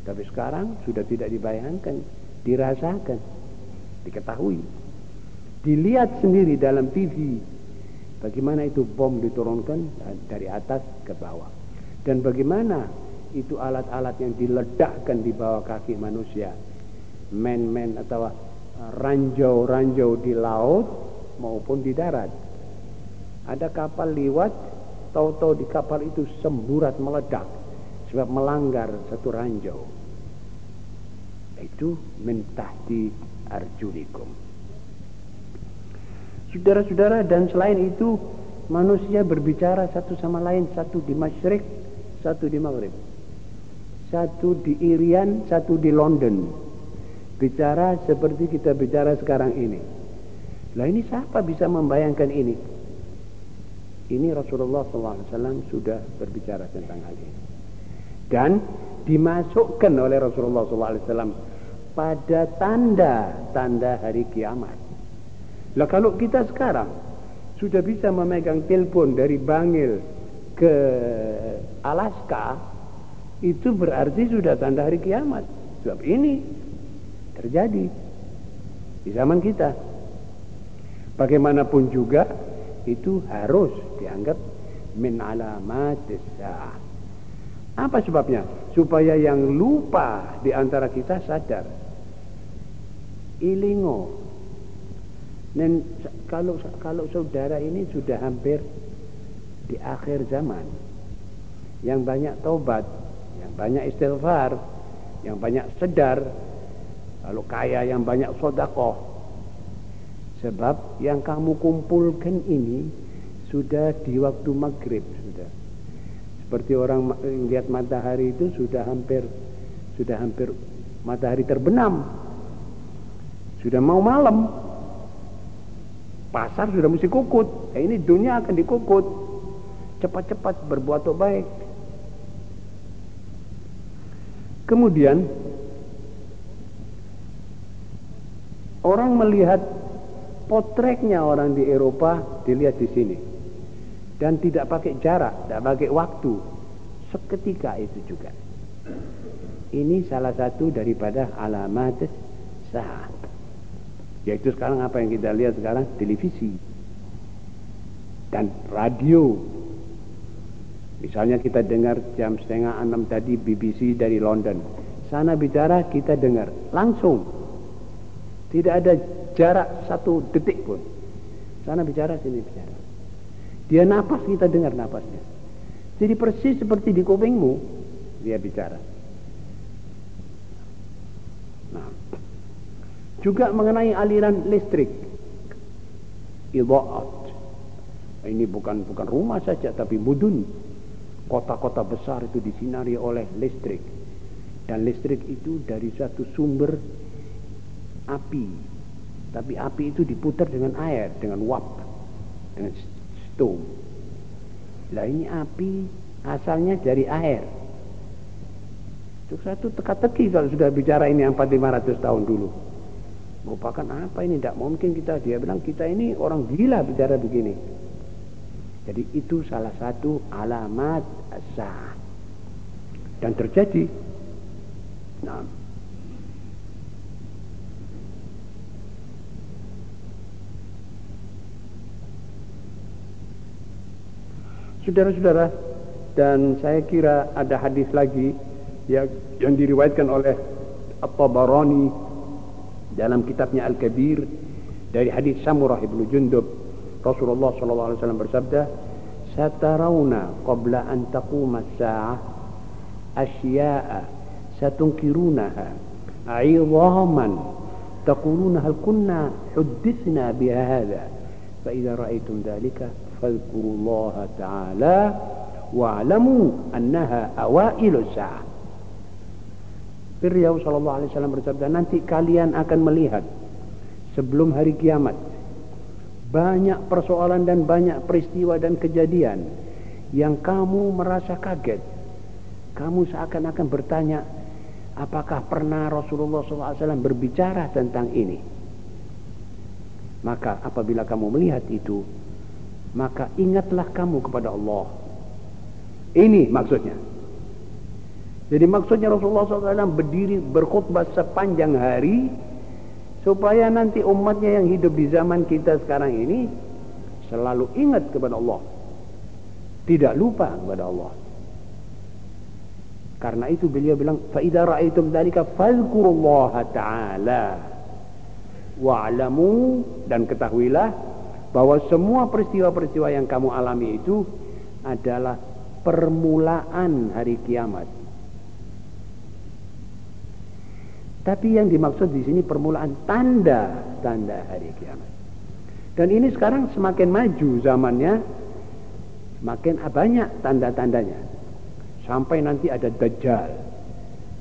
Tapi sekarang sudah tidak dibayangkan, dirasakan, diketahui. Dilihat sendiri dalam TV bagaimana itu bom diturunkan dari atas ke bawah. Dan bagaimana itu alat-alat yang diledakkan di bawah kaki manusia. Men-men atau ranjau-ranjau di laut maupun di darat. Ada kapal liwat, tahu-tahu di kapal itu semburat meledak sebab melanggar satu ranjau. Itu mentahdi arjulikum. Saudara-saudara dan selain itu manusia berbicara satu sama lain satu di masyrik, satu di maghrib. Satu di Irian, satu di London. Bicara seperti kita bicara sekarang ini. Lah ini siapa bisa membayangkan ini? Ini Rasulullah SAW sudah berbicara tentang hal ini. Dan dimasukkan oleh Rasulullah SAW pada tanda-tanda hari kiamat. Lah kalau kita sekarang sudah bisa memegang telepon dari Bangil ke Alaska, itu berarti sudah tanda hari kiamat. Sebab ini terjadi di zaman kita. Bagaimanapun juga itu harus dianggap min alamat sa'ah. Apa sebabnya? Supaya yang lupa di antara kita sadar. Ilingo. Dan kalau kalau saudara ini sudah hampir di akhir zaman, yang banyak taubat, yang banyak istighfar, yang banyak sedar, kalau kaya yang banyak sodakoh. Sebab yang kamu kumpulkan ini sudah di waktu maghrib sudah. Seperti orang lihat matahari itu sudah hampir sudah hampir matahari terbenam. Sudah mau malam. Pasar sudah mesti kukut. Eh, ini dunia akan dikukut. Cepat-cepat berbuat baik. Kemudian orang melihat potreknya orang di Eropa dilihat di sini dan tidak pakai jarak, tidak pakai waktu, seketika itu juga. Ini salah satu daripada alamat sah. Yaitu sekarang apa yang kita lihat sekarang televisi dan radio. Misalnya kita dengar jam setengah enam tadi BBC dari London. Sana bicara kita dengar langsung. Tidak ada jarak satu detik pun. Sana bicara, sini bicara. Dia napas, kita dengar napasnya. Jadi persis seperti di kupingmu, dia bicara. Nah, juga mengenai aliran listrik. Idha'at. Ini bukan bukan rumah saja, tapi mudun. Kota-kota besar itu disinari oleh listrik. Dan listrik itu dari satu sumber api. Tapi api itu diputar dengan air, dengan uap, dengan stove. Lah ini api asalnya dari air. Itu satu teka-teki kalau sudah bicara ini 4-500 tahun dulu. Merupakan apa ini? Tidak mungkin kita. Dia bilang kita ini orang gila bicara begini. Jadi itu salah satu alamat sah. Dan terjadi. Nah, Saudara-saudara, dan saya kira ada hadis lagi yang, yang diriwayatkan oleh At-Tabarani dalam kitabnya Al-Kabir dari hadis Samurah ibnu Jundub Rasulullah sallallahu alaihi wasallam bersabda satarawna qabla an taquma as-sa'ah asya'a satunkirunaha 'idhaman taquluna hal kunna huddithna bihadha fa idza ra'aytum dhalika الله تعالى واعلموا أنها أوائل الساعة Beliau Shallallahu Alaihi Wasallam bersabda nanti kalian akan melihat sebelum hari kiamat banyak persoalan dan banyak peristiwa dan kejadian yang kamu merasa kaget. Kamu seakan-akan bertanya, apakah pernah Rasulullah SAW berbicara tentang ini? Maka apabila kamu melihat itu, maka ingatlah kamu kepada Allah. Ini maksudnya. Jadi maksudnya Rasulullah SAW berdiri berkhutbah sepanjang hari supaya nanti umatnya yang hidup di zaman kita sekarang ini selalu ingat kepada Allah. Tidak lupa kepada Allah. Karena itu beliau bilang, "Fa idza ra'aitum dzalika fadhkurullaha ta'ala wa'lamu dan ketahuilah bahwa semua peristiwa-peristiwa yang kamu alami itu adalah permulaan hari kiamat." Tapi yang dimaksud di sini permulaan tanda-tanda hari kiamat. Dan ini sekarang semakin maju zamannya, makin banyak tanda-tandanya. Sampai nanti ada Dajjal.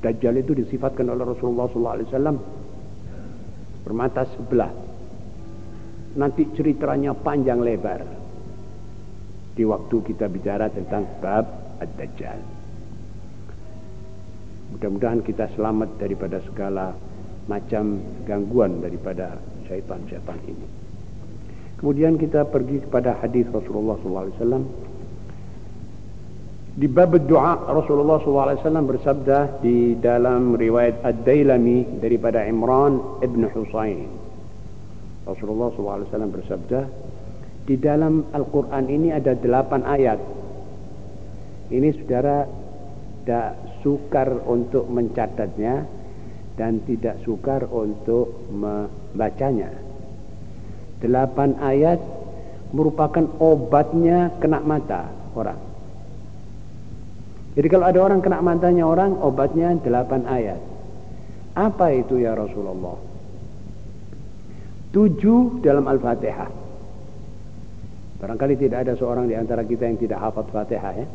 Dajjal itu disifatkan oleh Rasulullah SAW bermata sebelah. Nanti ceritanya panjang lebar. Di waktu kita bicara tentang bab Ad-Dajjal. Mudah-mudahan kita selamat daripada segala macam gangguan daripada syaitan-syaitan ini. Kemudian kita pergi kepada hadis Rasulullah SAW. Di bab doa Rasulullah SAW bersabda di dalam riwayat Ad-Dailami daripada Imran ibn Husain. Rasulullah SAW bersabda, di dalam Al-Quran ini ada delapan ayat. Ini saudara tidak sukar untuk mencatatnya dan tidak sukar untuk membacanya. Delapan ayat merupakan obatnya kena mata orang. Jadi kalau ada orang kena matanya orang, obatnya delapan ayat. Apa itu ya Rasulullah? Tujuh dalam Al-Fatihah. Barangkali tidak ada seorang di antara kita yang tidak hafal Fatihah ya.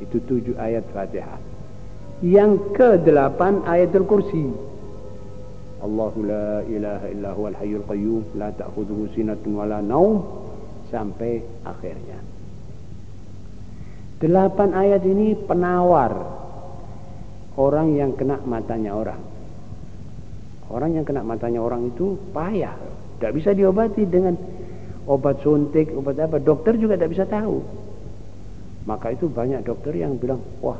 Itu tujuh ayat Fatihah. Yang ke-8 ayatul kursi. Allahu la ilaha illa huwal hayyul qayyum la ta'khudhuhu sinatun wala naum sampai akhirnya. Delapan ayat ini penawar orang yang kena matanya orang. Orang yang kena matanya orang itu payah. Tidak bisa diobati dengan obat suntik, obat apa. Dokter juga tidak bisa tahu. Maka itu banyak dokter yang bilang, wah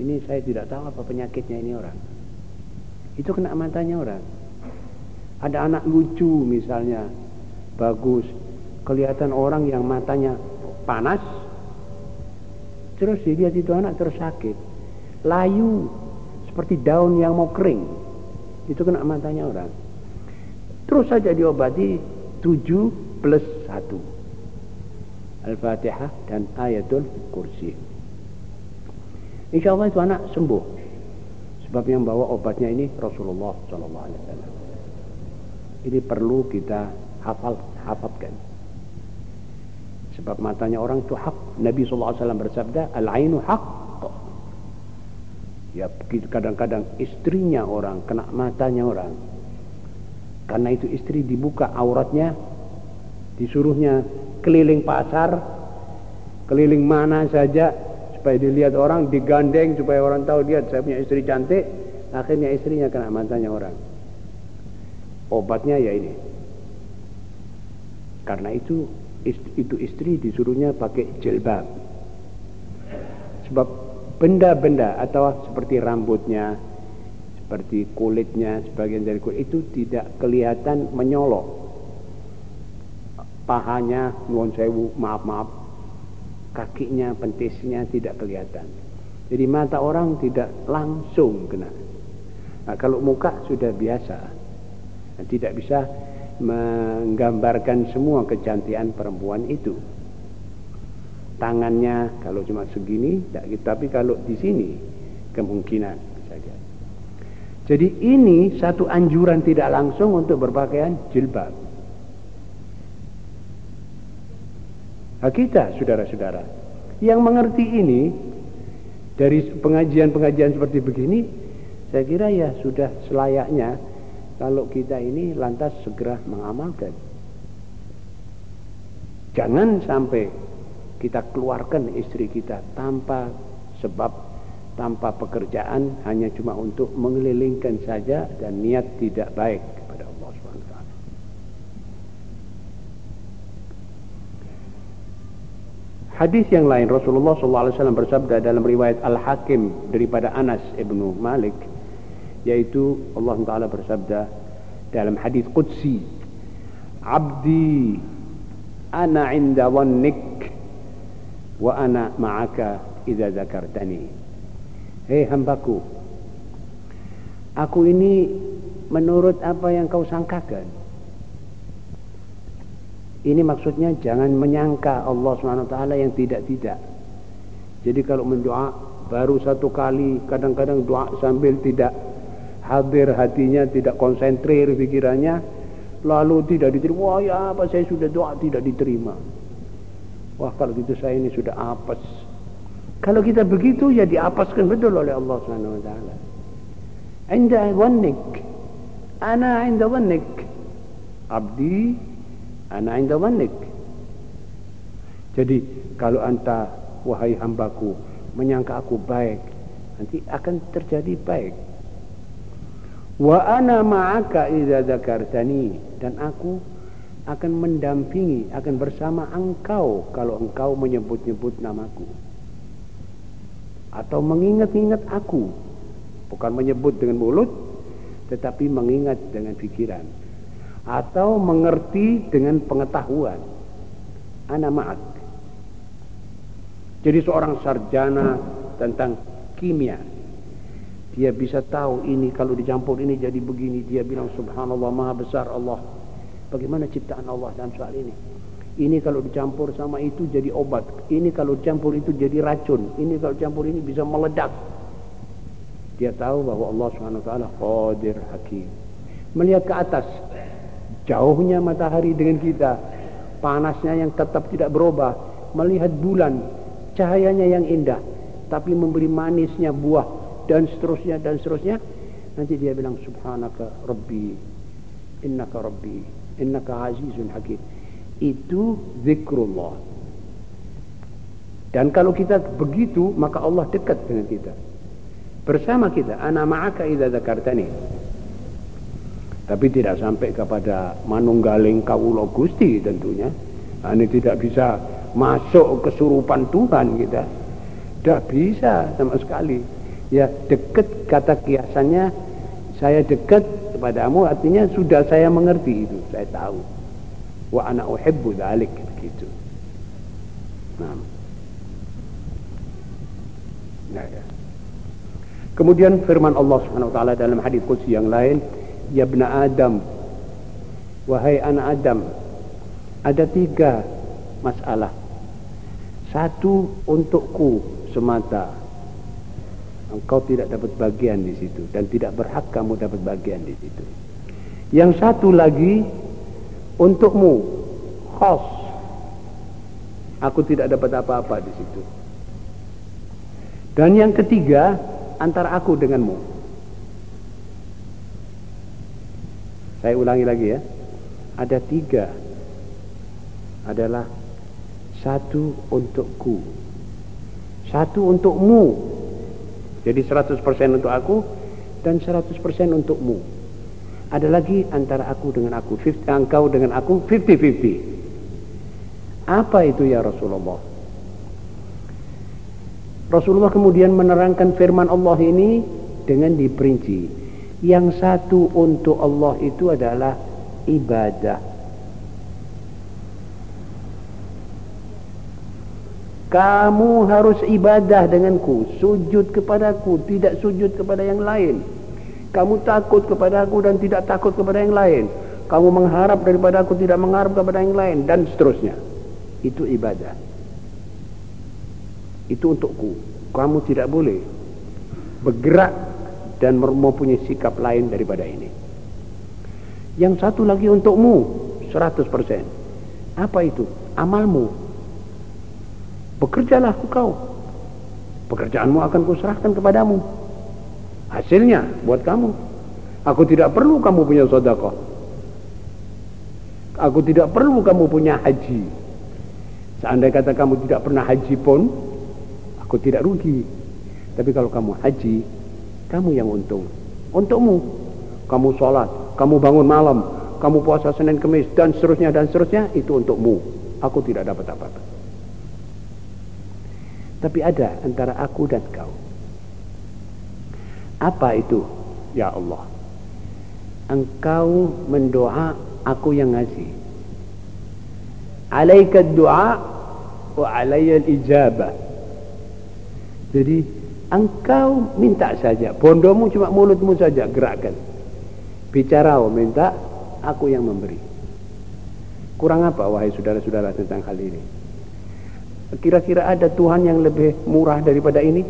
ini saya tidak tahu apa penyakitnya ini orang. Itu kena matanya orang. Ada anak lucu misalnya, bagus. Kelihatan orang yang matanya panas. Terus dilihat itu anak terus sakit. Layu. Seperti daun yang mau kering. Itu kena matanya orang. Terus saja diobati 7 plus 1. Al-Fatihah dan Ayatul Kursi. Insya Allah itu anak sembuh. Sebab yang bawa obatnya ini Rasulullah Sallallahu Alaihi Wasallam. Ini perlu kita hafal hafalkan. Sebab matanya orang itu hak. Nabi Sallallahu Alaihi Wasallam bersabda, al ainu hak. Ya kadang-kadang istrinya orang kena matanya orang. Karena itu istri dibuka auratnya, disuruhnya keliling pasar, keliling mana saja supaya dilihat orang digandeng supaya orang tahu dia saya punya istri cantik akhirnya istrinya kena matanya orang. Obatnya ya ini. Karena itu itu istri disuruhnya pakai jilbab. Sebab benda-benda atau seperti rambutnya seperti kulitnya sebagian dari kulit itu tidak kelihatan menyolok pahanya nuwun sewu maaf maaf kakinya, pentisnya tidak kelihatan. Jadi mata orang tidak langsung kena. Nah, kalau muka sudah biasa, nah, tidak bisa menggambarkan semua kecantikan perempuan itu. Tangannya kalau cuma segini, tapi kalau di sini kemungkinan saja. Jadi ini satu anjuran tidak langsung untuk berpakaian jilbab. Kita, saudara-saudara, yang mengerti ini dari pengajian-pengajian seperti begini, saya kira ya sudah selayaknya kalau kita ini lantas segera mengamalkan. Jangan sampai kita keluarkan istri kita tanpa sebab tanpa pekerjaan hanya cuma untuk mengelilingkan saja dan niat tidak baik kepada Allah SWT. Hadis yang lain Rasulullah SAW bersabda dalam riwayat Al Hakim daripada Anas ibnu Malik yaitu Allah Taala bersabda dalam hadis Qudsi Abdi ana inda dhannik wa ana ma'aka idza zakartani. Hei hambaku aku ini menurut apa yang kau sangkakan ini maksudnya jangan menyangka Allah SWT yang tidak-tidak jadi kalau mendoa baru satu kali kadang-kadang doa sambil tidak hadir hatinya tidak konsentrir pikirannya lalu tidak diterima wah ya apa saya sudah doa tidak diterima Wah kalau gitu saya ini sudah apes. Kalau kita begitu ya diapaskan betul oleh Allah Subhanahu wa taala. Inda dhannik. Ana inda dhannik. Abdi ana inda dhannik. Jadi kalau anta wahai hambaku menyangka aku baik, nanti akan terjadi baik. Wa ana ma'aka idza dzakartani dan aku akan mendampingi, akan bersama engkau kalau engkau menyebut-nyebut namaku. Atau mengingat-ingat aku. Bukan menyebut dengan mulut, tetapi mengingat dengan pikiran. Atau mengerti dengan pengetahuan. Ana ma'ak. Jadi seorang sarjana tentang kimia. Dia bisa tahu ini kalau dicampur ini jadi begini. Dia bilang subhanallah maha besar Allah Bagaimana ciptaan Allah dalam soal ini? Ini kalau dicampur sama itu jadi obat. Ini kalau dicampur itu jadi racun. Ini kalau dicampur ini bisa meledak. Dia tahu bahwa Allah SWT Qadir Hakim. Melihat ke atas. Jauhnya matahari dengan kita. Panasnya yang tetap tidak berubah. Melihat bulan. Cahayanya yang indah. Tapi memberi manisnya buah. Dan seterusnya dan seterusnya. Nanti dia bilang Subhanaka Rabbi. Innaka Rabbi innaka azizun hakim itu zikrullah dan kalau kita begitu maka Allah dekat dengan kita bersama kita ana ma'aka idza dzakartani tapi tidak sampai kepada manunggaling kawula Gusti tentunya. Nah, ini tidak bisa masuk kesurupan Tuhan kita. Tidak bisa sama sekali. Ya dekat kata kiasannya saya dekat kepadamu artinya sudah saya mengerti itu saya tahu. Wa ana uhibbu dzalik begitu. Nah. nah ya. kemudian firman Allah Subhanahu wa taala dalam hadis qudsi yang lain ya bna adam wahai anak adam ada tiga masalah satu untukku semata engkau tidak dapat bagian di situ dan tidak berhak kamu dapat bagian di situ. Yang satu lagi untukmu khos. Aku tidak dapat apa-apa di situ. Dan yang ketiga antara aku denganmu. Saya ulangi lagi ya. Ada tiga. Adalah satu untukku. Satu untukmu jadi 100% untuk aku dan 100% untukmu. Ada lagi antara aku dengan aku, 50, engkau dengan aku 50-50. Apa itu ya Rasulullah? Rasulullah kemudian menerangkan firman Allah ini dengan diperinci. Yang satu untuk Allah itu adalah ibadah. Kamu harus ibadah denganku, sujud kepadaku, tidak sujud kepada yang lain. Kamu takut kepada aku dan tidak takut kepada yang lain. Kamu mengharap daripada aku tidak mengharap kepada yang lain dan seterusnya. Itu ibadah. Itu untukku. Kamu tidak boleh bergerak dan mempunyai sikap lain daripada ini. Yang satu lagi untukmu 100%. Apa itu? Amalmu Bekerjalah kau. Pekerjaanmu akan kuserahkan kepadamu. Hasilnya buat kamu. Aku tidak perlu kamu punya sodakoh. Aku tidak perlu kamu punya haji. Seandainya kata kamu tidak pernah haji pun, aku tidak rugi. Tapi kalau kamu haji, kamu yang untung. Untukmu. Kamu sholat, kamu bangun malam, kamu puasa Senin Kemis, dan seterusnya, dan seterusnya, itu untukmu. Aku tidak dapat apa-apa. Tapi ada antara aku dan kau. Apa itu? Ya Allah. Engkau mendoa, aku yang ngasih. Alaika doa wa alayya ijabah. Jadi engkau minta saja. Bondomu cuma mulutmu saja gerakkan. Bicara oh, minta, aku yang memberi. Kurang apa wahai saudara-saudara tentang hal ini? Kira-kira ada Tuhan yang lebih murah daripada ini?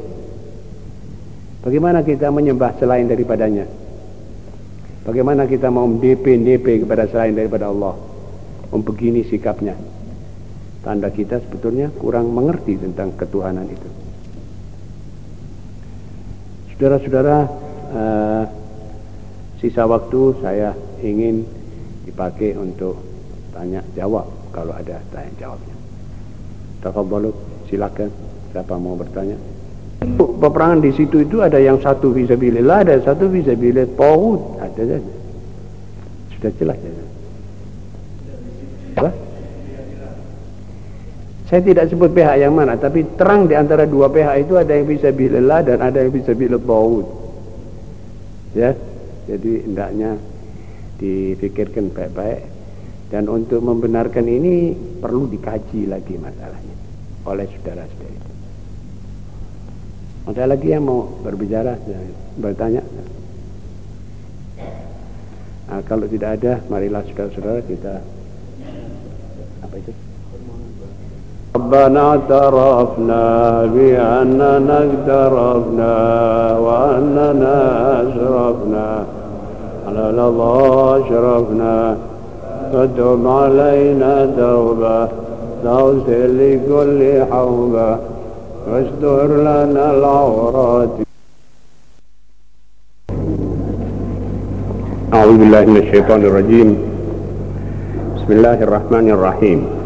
Bagaimana kita menyembah selain daripadanya? Bagaimana kita mau DP-DP kepada selain daripada Allah? Om begini sikapnya. Tanda kita sebetulnya kurang mengerti tentang ketuhanan itu. Saudara-saudara, uh, Sisa waktu saya ingin dipakai untuk tanya jawab kalau ada tanya jawabnya. Tafadhalu, silakan siapa mau bertanya. Peperangan di situ itu ada yang satu visabilillah, ada satu visabilillah taut, ada saja. Sudah jelas ya. Apa? Saya tidak sebut pihak yang mana, tapi terang di antara dua pihak itu ada yang bisa bilillah dan ada yang bisa bilil. Ya, jadi hendaknya dipikirkan baik-baik dan untuk membenarkan ini perlu dikaji lagi masalahnya oleh saudara-saudari. Ada lagi yang mau berbicara, bertanya? Nah, kalau tidak ada, marilah saudara-saudara kita apa itu? ربنا اعترفنا بأننا اقترفنا وأننا أسرفنا على الله شرفنا فتب علينا توبة. تغفر لكل حوبة. واستر لنا العورات. أعوذ بالله من الشيطان الرجيم. بسم الله الرحمن الرحيم.